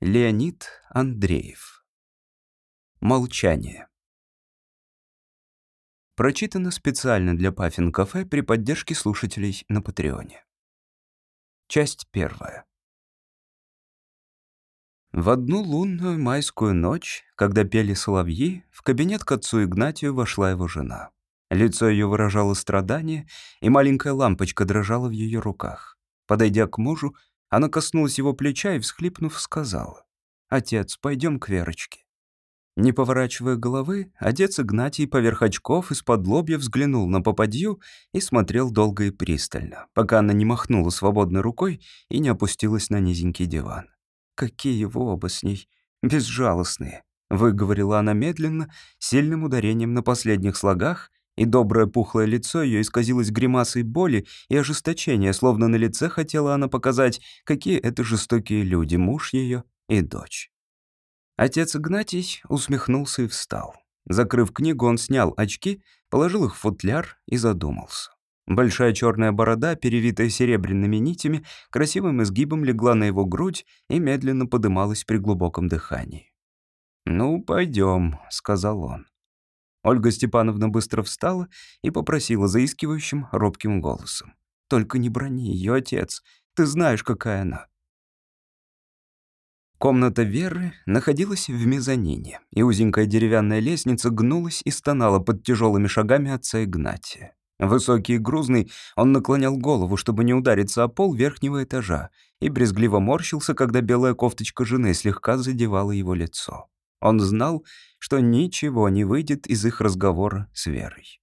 Леонид Андреев. Молчание. Прочитано специально для Паффин Кафе при поддержке слушателей на Патреоне. Часть первая. В одну лунную майскую ночь, когда пели соловьи, в кабинет к отцу Игнатию вошла его жена. Лицо ее выражало страдание, и маленькая лампочка дрожала в ее руках. Подойдя к мужу, она коснулась его плеча и, всхлипнув, сказала. «Отец, пойдем к Верочке». Не поворачивая головы, отец Игнатий поверх очков из-под лобья взглянул на попадью и смотрел долго и пристально, пока она не махнула свободной рукой и не опустилась на низенький диван. «Какие вы оба с ней безжалостные», — выговорила она медленно, сильным ударением на последних слогах и доброе пухлое лицо ее исказилось гримасой боли и ожесточения, словно на лице хотела она показать, какие это жестокие люди, муж ее и дочь. Отец Игнатий усмехнулся и встал. Закрыв книгу, он снял очки, положил их в футляр и задумался. Большая черная борода, перевитая серебряными нитями, красивым изгибом легла на его грудь и медленно подымалась при глубоком дыхании. «Ну, пойдем», — сказал он. Ольга Степановна быстро встала и попросила заискивающим, робким голосом. «Только не брони ее, отец. Ты знаешь, какая она». Комната Веры находилась в мезонине, и узенькая деревянная лестница гнулась и стонала под тяжелыми шагами отца Игнатия. Высокий и грузный, он наклонял голову, чтобы не удариться о пол верхнего этажа, и брезгливо морщился, когда белая кофточка жены слегка задевала его лицо. Он знал, что ничего не выйдет из их разговора с Верой.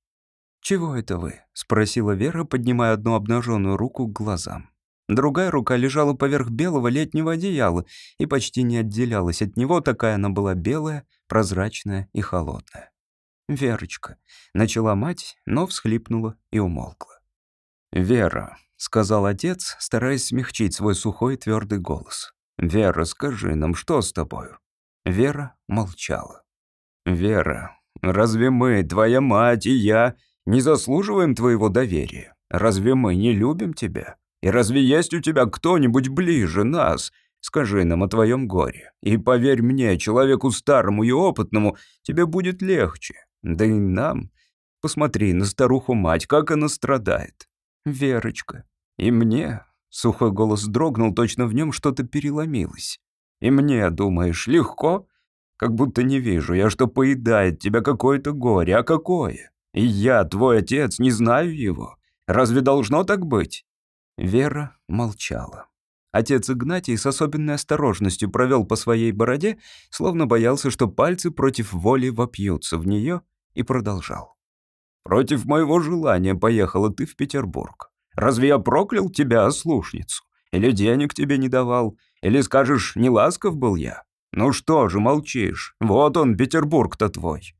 «Чего это вы?» — спросила Вера, поднимая одну обнаженную руку к глазам. Другая рука лежала поверх белого летнего одеяла и почти не отделялась от него, такая она была белая, прозрачная и холодная. «Верочка», — начала мать, но всхлипнула и умолкла. «Вера», — сказал отец, стараясь смягчить свой сухой твердый голос. «Вера, скажи нам, что с тобою?» Вера молчала. «Вера, разве мы, твоя мать и я, не заслуживаем твоего доверия? Разве мы не любим тебя? И разве есть у тебя кто-нибудь ближе нас? Скажи нам о твоем горе. И поверь мне, человеку старому и опытному, тебе будет легче. Да и нам. Посмотри на старуху-мать, как она страдает. Верочка. И мне...» Сухой голос дрогнул, точно в нем что-то переломилось. И мне, думаешь, легко? Как будто не вижу я, что поедает тебя какое-то горе, а какое? И я, твой отец, не знаю его. Разве должно так быть?» Вера молчала. Отец Игнатий с особенной осторожностью провел по своей бороде, словно боялся, что пальцы против воли вопьются в нее, и продолжал. «Против моего желания поехала ты в Петербург. Разве я проклял тебя, ослушницу? Или денег тебе не давал? Или скажешь, не ласков был я? Ну что же, молчишь? Вот он, Петербург-то твой».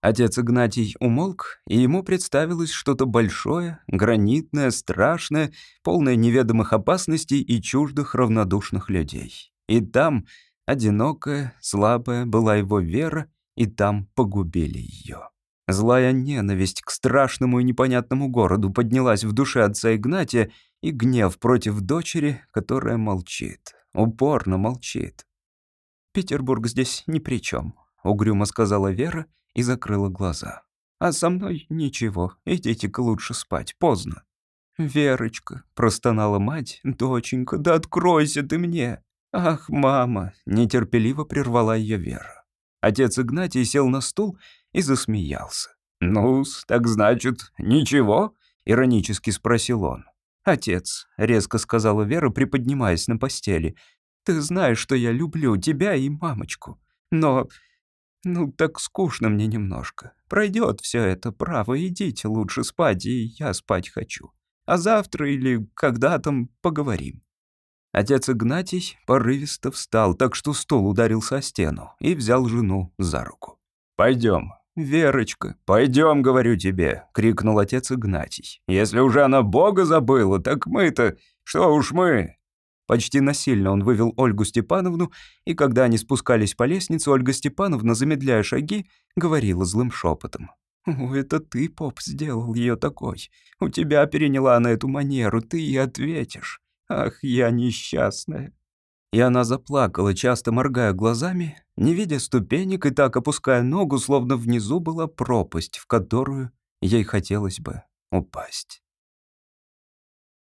Отец Игнатий умолк, и ему представилось что-то большое, гранитное, страшное, полное неведомых опасностей и чуждых равнодушных людей. И там, одинокая, слабая, была его вера, и там погубили ее. Злая ненависть к страшному и непонятному городу поднялась в душе отца Игнатия и гнев против дочери, которая молчит упорно молчит. «Петербург здесь ни при чем», — угрюмо сказала Вера и закрыла глаза. «А со мной ничего, идите-ка лучше спать, поздно». «Верочка», — простонала мать, — «доченька, да откройся ты мне!» «Ах, мама!» — нетерпеливо прервала ее Вера. Отец Игнатий сел на стул и засмеялся. ну так значит, ничего?» — иронически спросил он. «Отец», — резко сказала Вера, приподнимаясь на постели, «ты знаешь, что я люблю тебя и мамочку. Но... ну, так скучно мне немножко. Пройдет все это, право, идите лучше спать, и я спать хочу. А завтра или когда там поговорим». Отец Игнатий порывисто встал, так что стол ударился о стену, и взял жену за руку. «Пойдем, «Верочка, пойдем, говорю тебе!» — крикнул отец Игнатий. «Если уже она Бога забыла, так мы-то... Что уж мы?» Почти насильно он вывел Ольгу Степановну, и когда они спускались по лестнице, Ольга Степановна, замедляя шаги, говорила злым шепотом. «О, это ты, поп, сделал ее такой. У тебя переняла на эту манеру, ты и ответишь. Ах, я несчастная». И она заплакала, часто моргая глазами, не видя ступенек и так опуская ногу, словно внизу была пропасть, в которую ей хотелось бы упасть.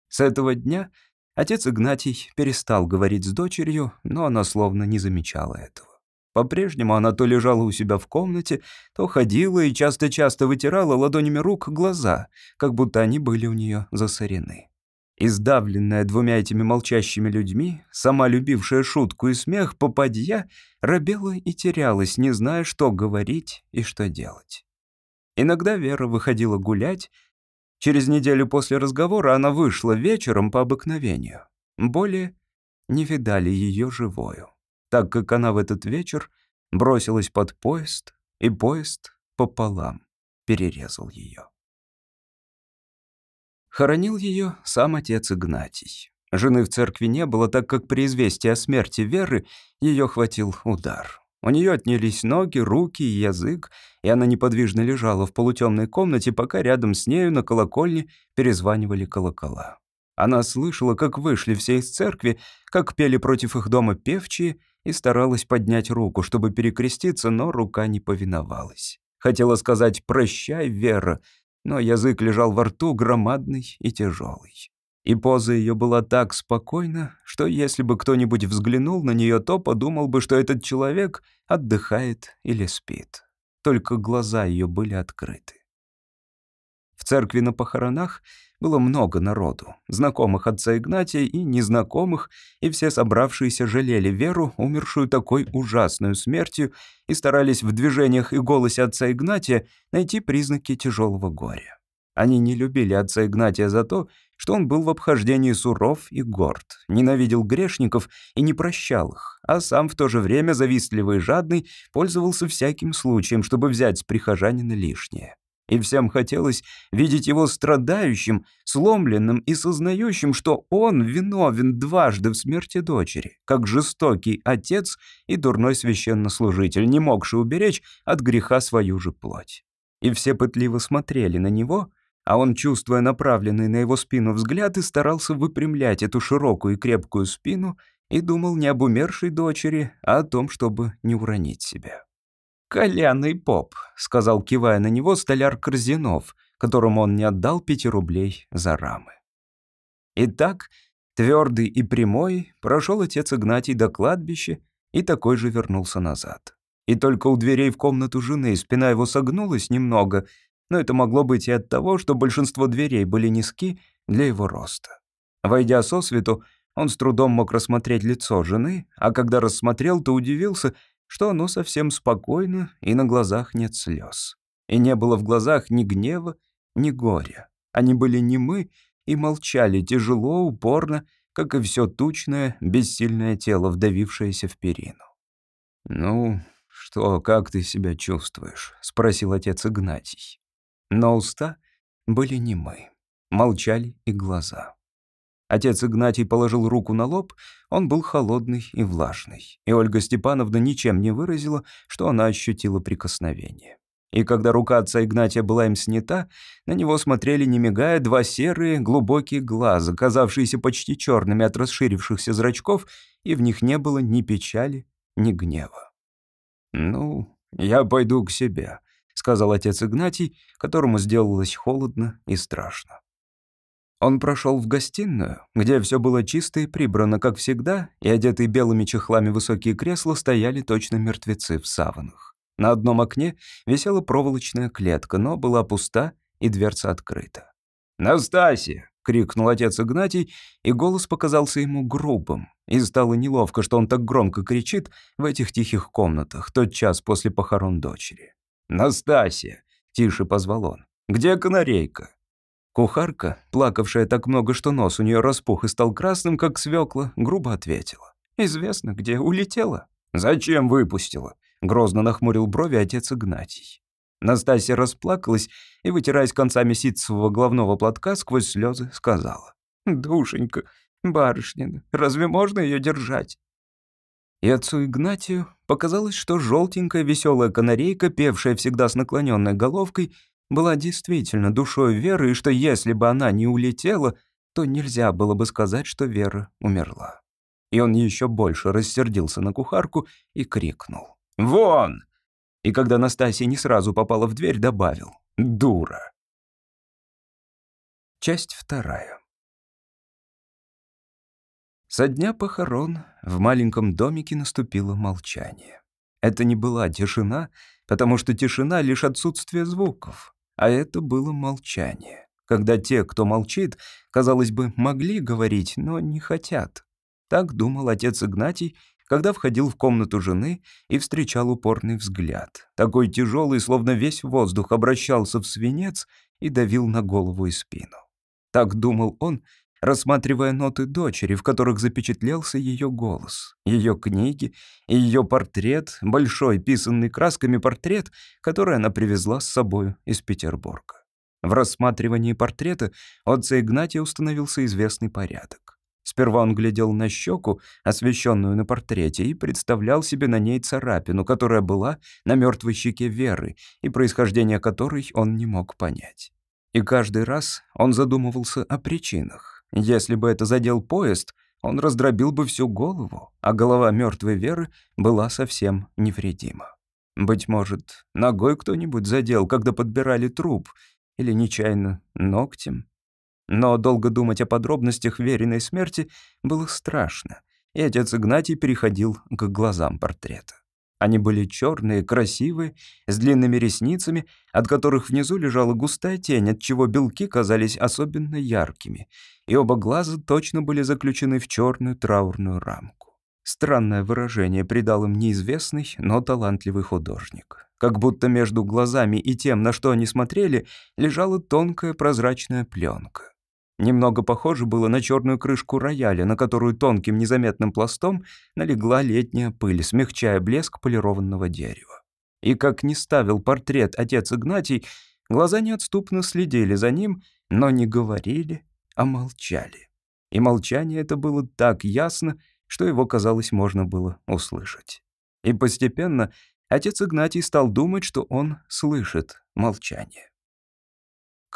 С этого дня отец Игнатий перестал говорить с дочерью, но она словно не замечала этого. По-прежнему она то лежала у себя в комнате, то ходила и часто-часто вытирала ладонями рук глаза, как будто они были у нее засорены. Издавленная двумя этими молчащими людьми, сама любившая шутку и смех, попадья, робела и терялась, не зная, что говорить и что делать. Иногда Вера выходила гулять. Через неделю после разговора она вышла вечером по обыкновению. Более не видали ее живою, так как она в этот вечер бросилась под поезд, и поезд пополам перерезал ее. Хоронил ее сам отец Игнатий. Жены в церкви не было, так как при известии о смерти Веры ее хватил удар. У нее отнялись ноги, руки и язык, и она неподвижно лежала в полутемной комнате, пока рядом с нею на колокольне перезванивали колокола. Она слышала, как вышли все из церкви, как пели против их дома певчие, и старалась поднять руку, чтобы перекреститься, но рука не повиновалась. Хотела сказать «Прощай, Вера», но язык лежал во рту громадный и тяжелый. И поза ее была так спокойна, что если бы кто-нибудь взглянул на нее, то подумал бы, что этот человек отдыхает или спит. Только глаза ее были открыты. Церкви на похоронах было много народу, знакомых отца Игнатия и незнакомых, и все собравшиеся жалели Веру, умершую такой ужасной смертью, и старались в движениях и голосе отца Игнатия найти признаки тяжелого горя. Они не любили отца Игнатия за то, что он был в обхождении суров и горд, ненавидел грешников и не прощал их, а сам в то же время завистливый и жадный пользовался всяким случаем, чтобы взять с прихожанина лишнее. И всем хотелось видеть его страдающим, сломленным и сознающим, что он виновен дважды в смерти дочери, как жестокий отец и дурной священнослужитель, не могший уберечь от греха свою же плоть. И все пытливо смотрели на него, а он, чувствуя направленный на его спину взгляд, и старался выпрямлять эту широкую и крепкую спину и думал не об умершей дочери, а о том, чтобы не уронить себя. «Коляный поп», — сказал, кивая на него, столяр Корзинов, которому он не отдал пяти рублей за рамы. Итак, твердый и прямой, прошел отец Игнатий до кладбища и такой же вернулся назад. И только у дверей в комнату жены спина его согнулась немного, но это могло быть и от того, что большинство дверей были низки для его роста. Войдя со свету, он с трудом мог рассмотреть лицо жены, а когда рассмотрел, то удивился, что оно совсем спокойно и на глазах нет слез. И не было в глазах ни гнева, ни горя. Они были немы и молчали тяжело, упорно, как и все тучное, бессильное тело, вдавившееся в перину. «Ну, что, как ты себя чувствуешь?» — спросил отец Игнатий. Но уста были немы, молчали и глаза. Отец Игнатий положил руку на лоб, он был холодный и влажный, и Ольга Степановна ничем не выразила, что она ощутила прикосновение. И когда рука отца Игнатия была им снята, на него смотрели, не мигая, два серые, глубокие глаза, казавшиеся почти черными от расширившихся зрачков, и в них не было ни печали, ни гнева. «Ну, я пойду к себе», — сказал отец Игнатий, которому сделалось холодно и страшно. Он прошел в гостиную, где все было чисто и прибрано, как всегда, и одетые белыми чехлами высокие кресла стояли точно мертвецы в саванах. На одном окне висела проволочная клетка, но была пуста и дверца открыта. «Настасья!» — крикнул отец Игнатий, и голос показался ему грубым. И стало неловко, что он так громко кричит в этих тихих комнатах, тот час после похорон дочери. «Настасья!» — тише позвал он. «Где канарейка?» Кухарка, плакавшая так много, что нос у нее распух и стал красным, как свекла, грубо ответила. «Известно, где улетела». «Зачем выпустила?» — грозно нахмурил брови отец Игнатий. Настасья расплакалась и, вытираясь концами ситцевого головного платка, сквозь слезы сказала. «Душенька, барышня, разве можно ее держать?» И отцу Игнатию показалось, что желтенькая веселая канарейка, певшая всегда с наклоненной головкой, была действительно душой Веры, и что если бы она не улетела, то нельзя было бы сказать, что Вера умерла. И он еще больше рассердился на кухарку и крикнул. «Вон!» И когда Настасья не сразу попала в дверь, добавил. «Дура!» Часть вторая. Со дня похорон в маленьком домике наступило молчание. Это не была тишина, потому что тишина — лишь отсутствие звуков, а это было молчание, когда те, кто молчит, казалось бы, могли говорить, но не хотят. Так думал отец Игнатий, когда входил в комнату жены и встречал упорный взгляд. Такой тяжелый, словно весь воздух обращался в свинец и давил на голову и спину. Так думал он, рассматривая ноты дочери, в которых запечатлелся ее голос, ее книги и ее портрет, большой, писанный красками портрет, который она привезла с собой из Петербурга. В рассматривании портрета отца Игнатия установился известный порядок. Сперва он глядел на щеку, освещенную на портрете, и представлял себе на ней царапину, которая была на мертвой щеке Веры, и происхождение которой он не мог понять. И каждый раз он задумывался о причинах. Если бы это задел поезд, он раздробил бы всю голову, а голова мертвой Веры была совсем невредима. Быть может, ногой кто-нибудь задел, когда подбирали труп, или нечаянно ногтем. Но долго думать о подробностях Вериной смерти было страшно, и отец Игнатий переходил к глазам портрета. Они были черные, красивые, с длинными ресницами, от которых внизу лежала густая тень, от чего белки казались особенно яркими, и оба глаза точно были заключены в черную траурную рамку. Странное выражение придал им неизвестный, но талантливый художник. Как будто между глазами и тем, на что они смотрели, лежала тонкая прозрачная пленка. Немного похоже было на черную крышку рояля, на которую тонким незаметным пластом налегла летняя пыль, смягчая блеск полированного дерева. И как ни ставил портрет отец Игнатий, глаза неотступно следили за ним, но не говорили, а молчали. И молчание это было так ясно, что его, казалось, можно было услышать. И постепенно отец Игнатий стал думать, что он слышит молчание.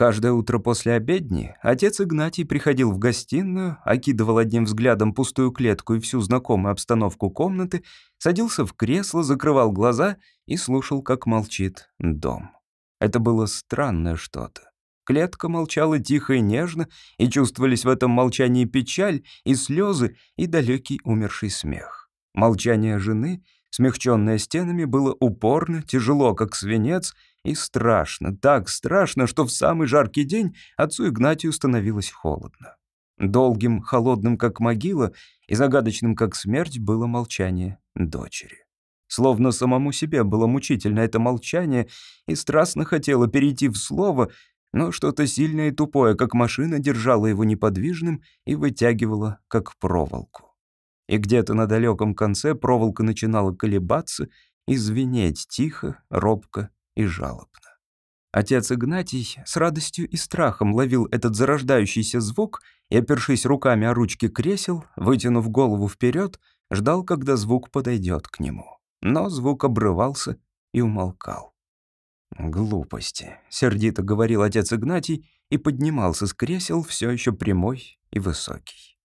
Каждое утро после обедни отец Игнатий приходил в гостиную, окидывал одним взглядом пустую клетку и всю знакомую обстановку комнаты, садился в кресло, закрывал глаза и слушал, как молчит дом. Это было странное что-то. Клетка молчала тихо и нежно, и чувствовались в этом молчании печаль и слезы и далекий умерший смех. Молчание жены, смягченное стенами, было упорно, тяжело, как свинец, и страшно, так страшно, что в самый жаркий день отцу Игнатию становилось холодно. Долгим, холодным, как могила, и загадочным, как смерть, было молчание дочери. Словно самому себе было мучительно это молчание, и страстно хотело перейти в слово, но что-то сильное и тупое, как машина, держало его неподвижным и вытягивало, как проволоку. И где-то на далеком конце проволока начинала колебаться и звенеть тихо, робко и жалобно. Отец Игнатий с радостью и страхом ловил этот зарождающийся звук и, опершись руками о ручки кресел, вытянув голову вперед, ждал, когда звук подойдет к нему. Но звук обрывался и умолкал. «Глупости», — сердито говорил отец Игнатий и поднимался с кресел, все еще прямой и высокий.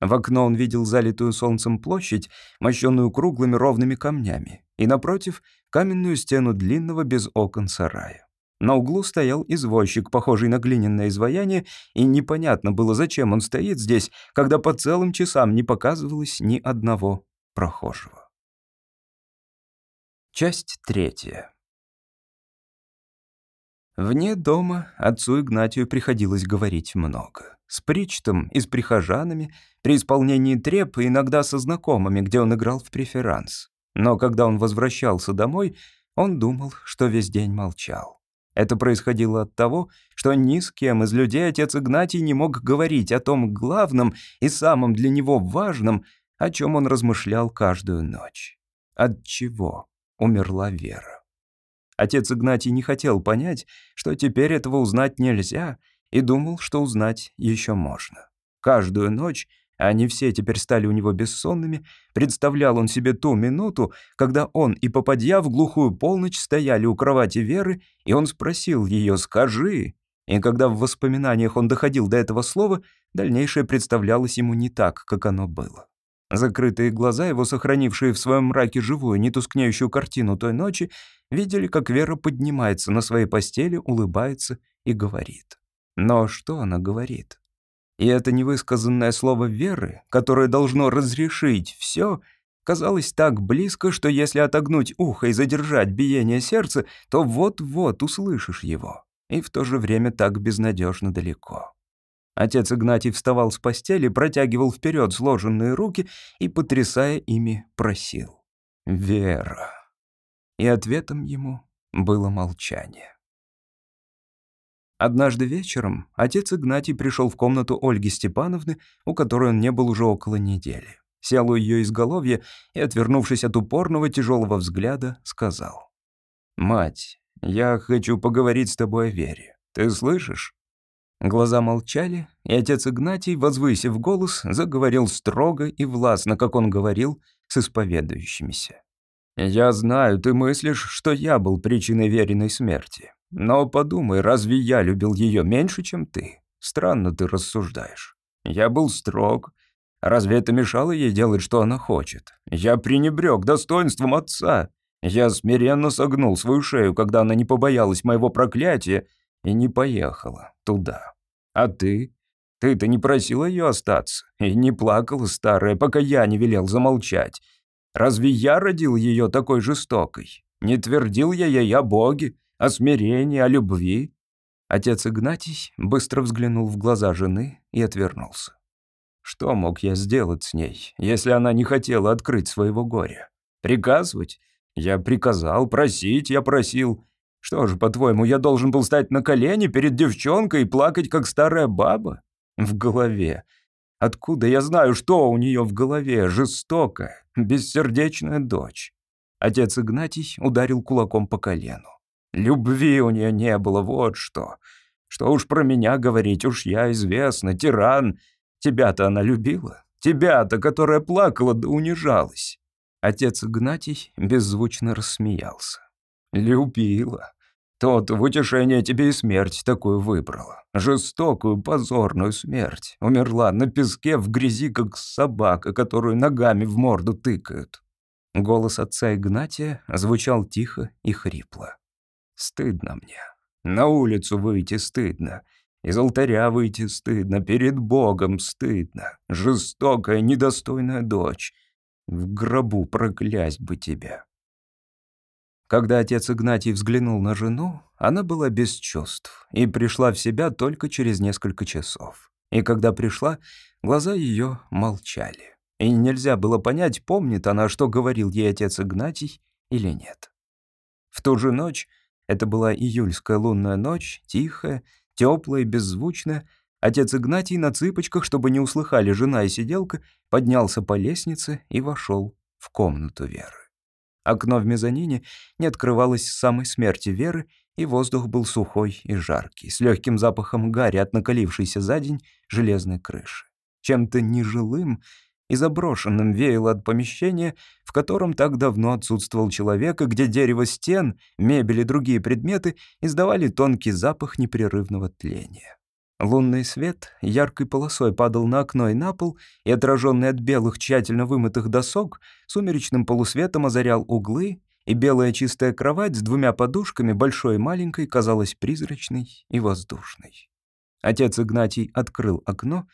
В окно он видел залитую солнцем площадь, мощенную круглыми ровными камнями, и напротив — каменную стену длинного без окон сарая. На углу стоял извозчик, похожий на глиняное изваяние, и непонятно было, зачем он стоит здесь, когда по целым часам не показывалось ни одного прохожего. Часть третья. Вне дома отцу Игнатию приходилось говорить много. С Причтом и с прихожанами, при исполнении треп иногда со знакомыми, где он играл в преферанс. Но когда он возвращался домой, он думал, что весь день молчал. Это происходило от того, что ни с кем из людей отец Игнатий не мог говорить о том главном и самом для него важном, о чем он размышлял каждую ночь. От чего умерла Вера? Отец Игнатий не хотел понять, что теперь этого узнать нельзя, и думал, что узнать еще можно. Каждую ночь, они все теперь стали у него бессонными, представлял он себе ту минуту, когда он и попадья в глухую полночь стояли у кровати Веры, и он спросил ее «Скажи». И когда в воспоминаниях он доходил до этого слова, дальнейшее представлялось ему не так, как оно было. Закрытые глаза его, сохранившие в своем мраке живую, нетускнеющую картину той ночи, видели, как Вера поднимается на своей постели, улыбается и говорит. Но что она говорит? И это невысказанное слово веры, которое должно разрешить все, казалось так близко, что если отогнуть ухо и задержать биение сердца, то вот-вот услышишь его. И в то же время так безнадежно далеко. Отец Игнатий вставал с постели, протягивал вперед сложенные руки и, потрясая ими, просил. «Вера». И ответом ему было молчание. Однажды вечером отец Игнатий пришел в комнату Ольги Степановны, у которой он не был уже около недели. Сел у ее изголовья и, отвернувшись от упорного тяжелого взгляда, сказал. «Мать, я хочу поговорить с тобой о вере. Ты слышишь?» Глаза молчали, и отец Игнатий, возвысив голос, заговорил строго и властно, как он говорил, с исповедующимися. «Я знаю, ты мыслишь, что я был причиной веренной смерти. Но подумай, разве я любил ее меньше, чем ты? Странно ты рассуждаешь. Я был строг. Разве это мешало ей делать, что она хочет? Я пренебрег достоинством отца. Я смиренно согнул свою шею, когда она не побоялась моего проклятия и не поехала туда. А ты? Ты-то не просила ее остаться и не плакала старая, пока я не велел замолчать. Разве я родил ее такой жестокой? Не твердил я ей о Боге, о смирении, о любви?» Отец Игнатий быстро взглянул в глаза жены и отвернулся. «Что мог я сделать с ней, если она не хотела открыть своего горя? Приказывать? Я приказал, просить я просил. Что же, по-твоему, я должен был стать на колени перед девчонкой и плакать, как старая баба? В голове. Откуда я знаю, что у нее в голове? Жестокая, бессердечная дочь. Отец Игнатий ударил кулаком по колену. Любви у нее не было, вот что. Что уж про меня говорить, уж я известна, тиран. Тебя-то она любила? Тебя-то, которая плакала да унижалась. Отец Игнатий беззвучно рассмеялся. «Любила. Тот в утешение тебе и смерть такую выбрала. Жестокую, позорную смерть. Умерла на песке в грязи, как собака, которую ногами в морду тыкают». Голос отца Игнатия звучал тихо и хрипло. «Стыдно мне. На улицу выйти стыдно. Из алтаря выйти стыдно. Перед Богом стыдно. Жестокая, недостойная дочь. В гробу проклясть бы тебя». Когда отец Игнатий взглянул на жену, она была без чувств и пришла в себя только через несколько часов. И когда пришла, глаза ее молчали. И нельзя было понять, помнит она, что говорил ей отец Игнатий или нет. В ту же ночь, это была июльская лунная ночь, тихая, теплая, беззвучная, отец Игнатий на цыпочках, чтобы не услыхали жена и сиделка, поднялся по лестнице и вошел в комнату Веры. Окно в мезонине не открывалось с самой смерти Веры, и воздух был сухой и жаркий, с легким запахом гари от накалившейся за день железной крыши. Чем-то нежилым и заброшенным веяло от помещения, в котором так давно отсутствовал человек, и где дерево стен, мебель и другие предметы издавали тонкий запах непрерывного тления. Лунный свет яркой полосой падал на окно и на пол, и, отраженный от белых, тщательно вымытых досок, сумеречным полусветом озарял углы, и белая чистая кровать с двумя подушками, большой и маленькой, казалась призрачной и воздушной. Отец Игнатий открыл окно,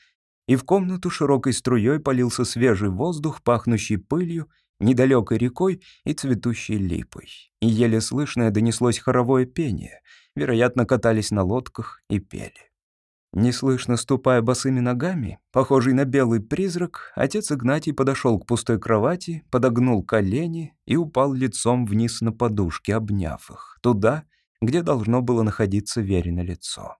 и в комнату широкой струей полился свежий воздух, пахнущий пылью, недалекой рекой и цветущей липой. И еле слышное донеслось хоровое пение, вероятно, катались на лодках и пели. Неслышно ступая босыми ногами, похожий на белый призрак, отец Игнатий подошел к пустой кровати, подогнул колени и упал лицом вниз на подушки, обняв их, туда, где должно было находиться Верино лицо.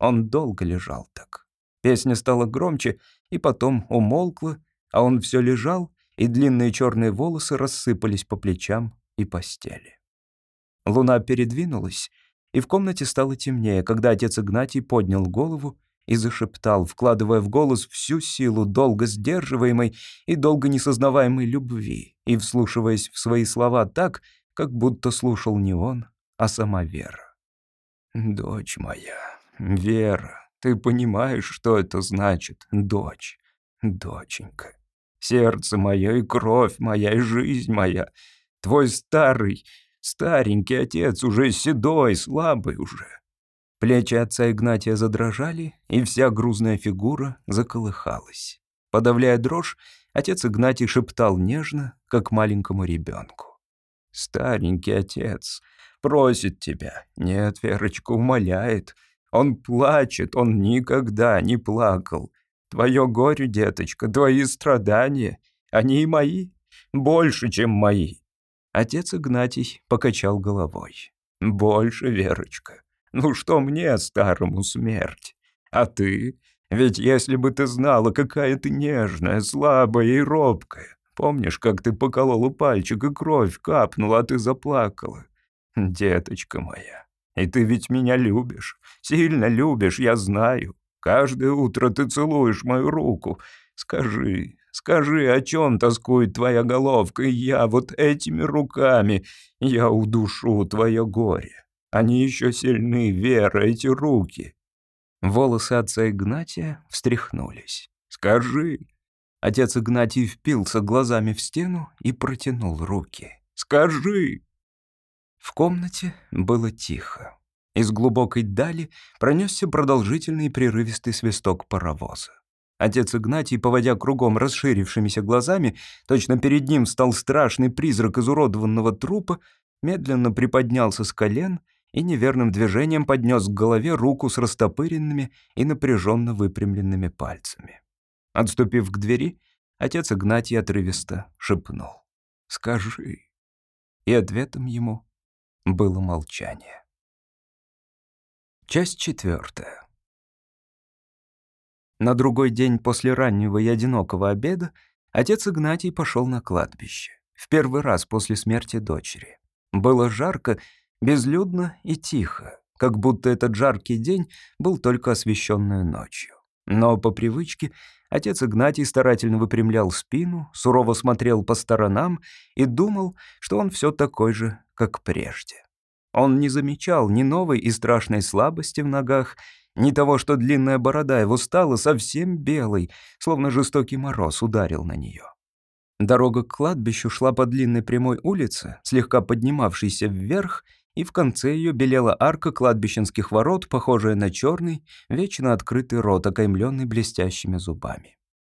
Он долго лежал так. Песня стала громче и потом умолкла, а он все лежал, и длинные черные волосы рассыпались по плечам и постели. Луна передвинулась, и в комнате стало темнее, когда отец Игнатий поднял голову и зашептал, вкладывая в голос всю силу долго сдерживаемой и долго несознаваемой любви, и вслушиваясь в свои слова так, как будто слушал не он, а сама Вера. «Дочь моя, Вера, ты понимаешь, что это значит, дочь, доченька? Сердце мое и кровь моя, и жизнь моя. Твой старый, старенький отец, уже седой, слабый уже. Плечи отца Игнатия задрожали, и вся грузная фигура заколыхалась. Подавляя дрожь, отец Игнатий шептал нежно, как маленькому ребенку. «Старенький отец просит тебя. Нет, Верочка умоляет. Он плачет, он никогда не плакал. Твое горе, деточка, твои страдания, они и мои, больше, чем мои». Отец Игнатий покачал головой. «Больше, Верочка. Ну что мне, старому, смерть? А ты? Ведь если бы ты знала, какая ты нежная, слабая и робкая. Помнишь, как ты поколола пальчик и кровь капнула, а ты заплакала? Деточка моя, и ты ведь меня любишь, сильно любишь, я знаю. Каждое утро ты целуешь мою руку. Скажи, скажи, о чем тоскует твоя головка, и я вот этими руками, я удушу твое горе. Они еще сильны, Вера, эти руки». Волосы отца Игнатия встряхнулись. «Скажи». Отец Игнатий впился глазами в стену и протянул руки. «Скажи». В комнате было тихо. Из глубокой дали пронесся продолжительный прерывистый свисток паровоза. Отец Игнатий, поводя кругом расширившимися глазами, точно перед ним стал страшный призрак изуродованного трупа, медленно приподнялся с колен и неверным движением поднес к голове руку с растопыренными и напряженно выпрямленными пальцами. Отступив к двери, отец Игнатий отрывисто шепнул «Скажи». И ответом ему было молчание. Часть четвертая. На другой день после раннего и одинокого обеда отец Игнатий пошел на кладбище. В первый раз после смерти дочери. Было жарко, безлюдно и тихо, как будто этот жаркий день был только освещенную ночью. Но по привычке отец Игнатий старательно выпрямлял спину, сурово смотрел по сторонам и думал, что он все такой же, как прежде. Он не замечал ни новой и страшной слабости в ногах, ни того, что длинная борода его стала совсем белой, словно жестокий мороз ударил на нее. Дорога к кладбищу шла по длинной прямой улице, слегка поднимавшейся вверх, и в конце ее белела арка кладбищенских ворот, похожая на черный, вечно открытый рот, окаймленный блестящими зубами.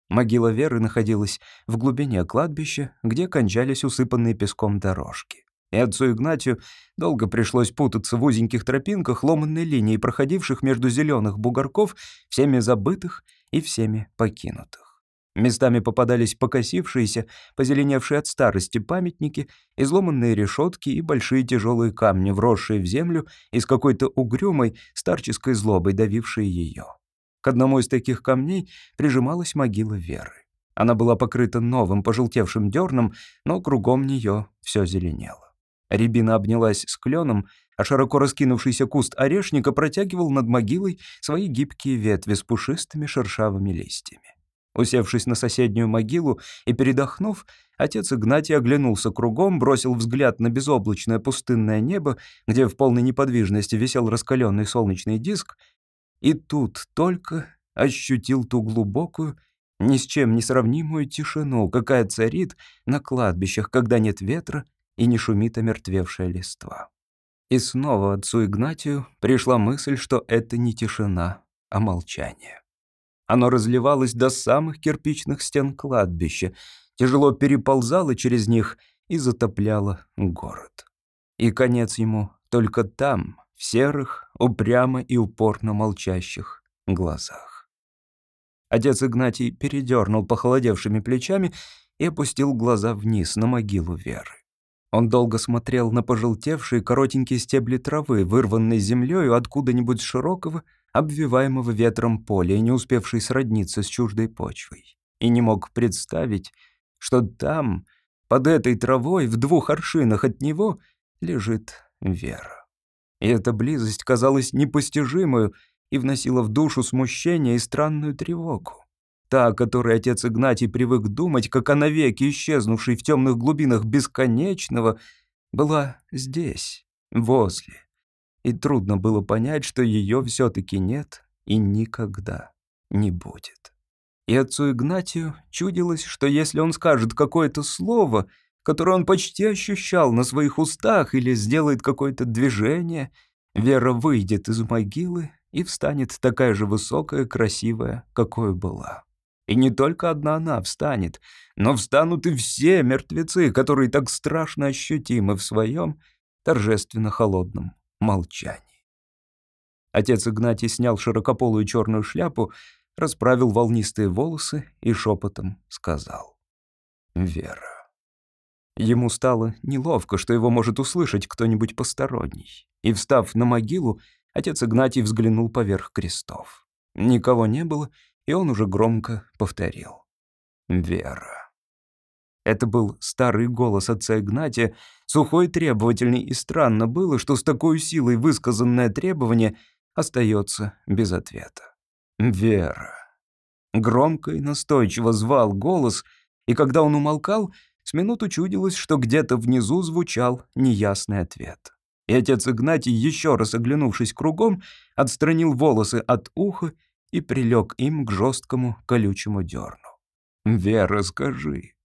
Могила Веры находилась в глубине кладбища, где кончались усыпанные песком дорожки. И отцу Игнатию долго пришлось путаться в узеньких тропинках ломанной линии, проходивших между зеленых бугорков, всеми забытых и всеми покинутых. Местами попадались покосившиеся, позеленевшие от старости памятники, изломанные решетки и большие тяжелые камни, вросшие в землю и с какой-то угрюмой старческой злобой давившие ее. К одному из таких камней прижималась могила Веры. Она была покрыта новым пожелтевшим дерном, но кругом нее все зеленело. Рябина обнялась с кленом, а широко раскинувшийся куст орешника протягивал над могилой свои гибкие ветви с пушистыми шершавыми листьями. Усевшись на соседнюю могилу и передохнув, отец Игнатий оглянулся кругом, бросил взгляд на безоблачное пустынное небо, где в полной неподвижности висел раскаленный солнечный диск, и тут только ощутил ту глубокую, ни с чем не сравнимую тишину, какая царит на кладбищах, когда нет ветра и не шумит омертвевшая листва. И снова отцу Игнатию пришла мысль, что это не тишина, а молчание. Оно разливалось до самых кирпичных стен кладбища, тяжело переползало через них и затопляло город. И конец ему только там, в серых, упрямо и упорно молчащих глазах. Отец Игнатий передернул похолодевшими плечами и опустил глаза вниз на могилу Веры. Он долго смотрел на пожелтевшие коротенькие стебли травы, вырванные землею откуда-нибудь широкого, обвиваемого ветром поля не успевший сродниться с чуждой почвой. И не мог представить, что там, под этой травой, в двух аршинах от него, лежит Вера. И эта близость казалась непостижимую и вносила в душу смущение и странную тревогу. Та, о которой отец Игнатий привык думать, как о навеки исчезнувшей в темных глубинах бесконечного, была здесь, возле. И трудно было понять, что ее все-таки нет и никогда не будет. И отцу Игнатию чудилось, что если он скажет какое-то слово, которое он почти ощущал на своих устах, или сделает какое-то движение, Вера выйдет из могилы и встанет такая же высокая, красивая, какой была. И не только одна она встанет, но встанут и все мертвецы, которые так страшно ощутимы в своем торжественно холодном молчании. Отец Игнатий снял широкополую черную шляпу, расправил волнистые волосы и шепотом сказал «Вера». Ему стало неловко, что его может услышать кто-нибудь посторонний. И, встав на могилу, отец Игнатий взглянул поверх крестов. Никого не было, и он уже громко повторил «Вера». Это был старый голос отца Игнатия, сухой, требовательный, и странно было, что с такой силой высказанное требование остается без ответа. «Вера». Громко и настойчиво звал голос, и когда он умолкал, с минуту чудилось, что где-то внизу звучал неясный ответ. И отец Игнатий, еще раз оглянувшись кругом, отстранил волосы от уха и прилег им к жесткому колючему дерну. «Вера, скажи».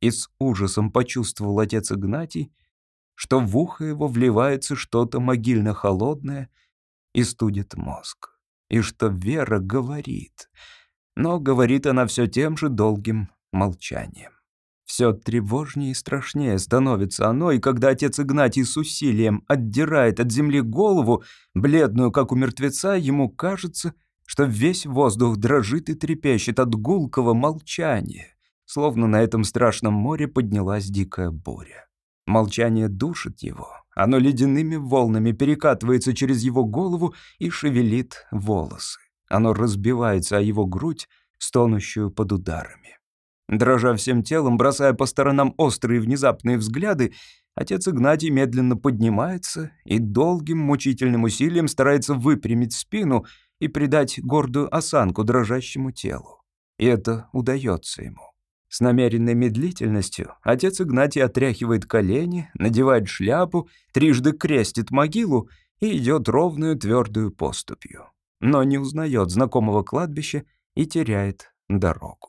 И с ужасом почувствовал отец Игнатий, что в ухо его вливается что-то могильно-холодное и студит мозг и что Вера говорит. Но говорит она все тем же долгим молчанием. Все тревожнее и страшнее становится оно, и когда отец Игнатий с усилием отдирает от земли голову, бледную, как у мертвеца, ему кажется, что весь воздух дрожит и трепещет от гулкого молчания, словно на этом страшном море поднялась дикая буря. Молчание душит его, оно ледяными волнами перекатывается через его голову и шевелит волосы. Оно разбивается о его грудь, стонущую под ударами. Дрожа всем телом, бросая по сторонам острые внезапные взгляды, отец Игнатий медленно поднимается и долгим мучительным усилием старается выпрямить спину и придать гордую осанку дрожащему телу. И это удается ему. С намеренной медлительностью отец Игнатий отряхивает колени, надевает шляпу, трижды крестит могилу и идет ровную твердую поступью. Но не узнает знакомого кладбища и теряет дорогу.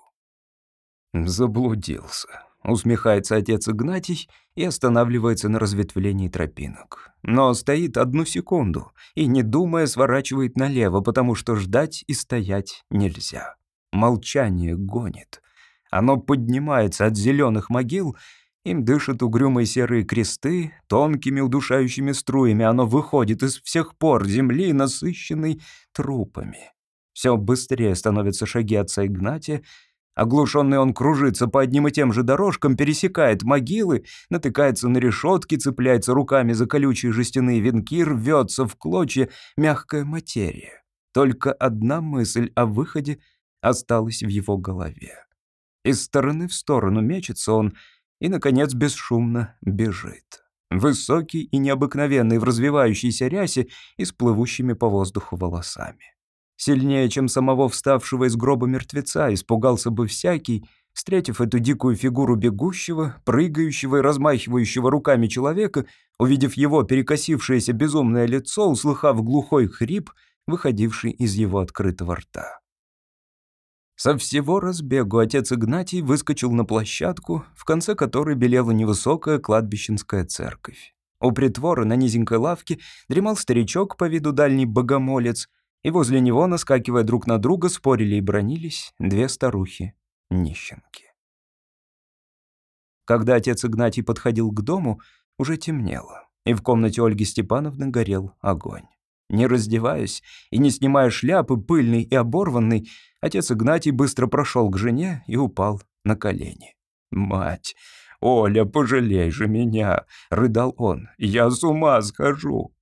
«Заблудился», — усмехается отец Игнатий и останавливается на разветвлении тропинок. Но стоит одну секунду и, не думая, сворачивает налево, потому что ждать и стоять нельзя. Молчание гонит — оно поднимается от зеленых могил, им дышат угрюмые серые кресты, тонкими удушающими струями оно выходит из всех пор земли, насыщенной трупами. Все быстрее становятся шаги отца Игнатия, Оглушенный он кружится по одним и тем же дорожкам, пересекает могилы, натыкается на решетки, цепляется руками за колючие жестяные венки, рвется в клочья мягкая материя. Только одна мысль о выходе осталась в его голове. Из стороны в сторону мечется он и, наконец, бесшумно бежит. Высокий и необыкновенный в развивающейся рясе и с плывущими по воздуху волосами. Сильнее, чем самого вставшего из гроба мертвеца, испугался бы всякий, встретив эту дикую фигуру бегущего, прыгающего и размахивающего руками человека, увидев его перекосившееся безумное лицо, услыхав глухой хрип, выходивший из его открытого рта. Со всего разбегу отец Игнатий выскочил на площадку, в конце которой белела невысокая кладбищенская церковь. У притвора на низенькой лавке дремал старичок по виду дальний богомолец, и возле него, наскакивая друг на друга, спорили и бронились две старухи-нищенки. Когда отец Игнатий подходил к дому, уже темнело, и в комнате Ольги Степановны горел огонь. Не раздеваясь и не снимая шляпы, пыльный и оборванный, отец Игнатий быстро прошел к жене и упал на колени. «Мать, Оля, пожалей же меня!» — рыдал он. «Я с ума схожу!»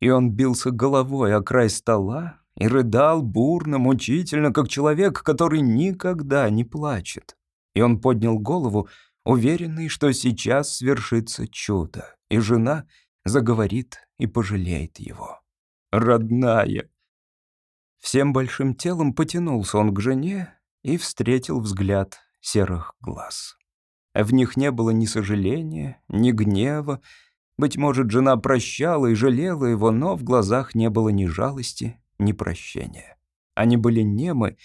И он бился головой о край стола и рыдал бурно, мучительно, как человек, который никогда не плачет. И он поднял голову, уверенный, что сейчас свершится чудо, и жена заговорит и пожалеет его родная». Всем большим телом потянулся он к жене и встретил взгляд серых глаз. В них не было ни сожаления, ни гнева. Быть может, жена прощала и жалела его, но в глазах не было ни жалости, ни прощения. Они были немы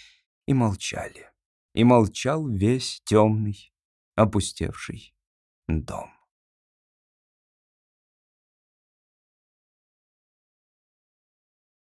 и молчали. И молчал весь темный, опустевший дом.